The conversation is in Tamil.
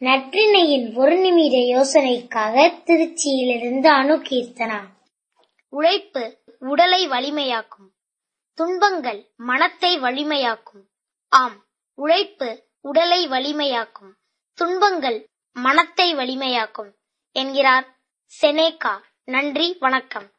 நற்றினையின் ஒரு நிமிட யோசனைக்காக திருச்சியிலிருந்து அணு கீர்த்தனா உழைப்பு உடலை வலிமையாக்கும். துன்பங்கள் மனத்தை வலிமையாக்கும். ஆம் உழைப்பு உடலை வலிமையாக்கும். துன்பங்கள் மனத்தை வலிமையாக்கும். என்கிறார் செனேகா. நன்றி வணக்கம்.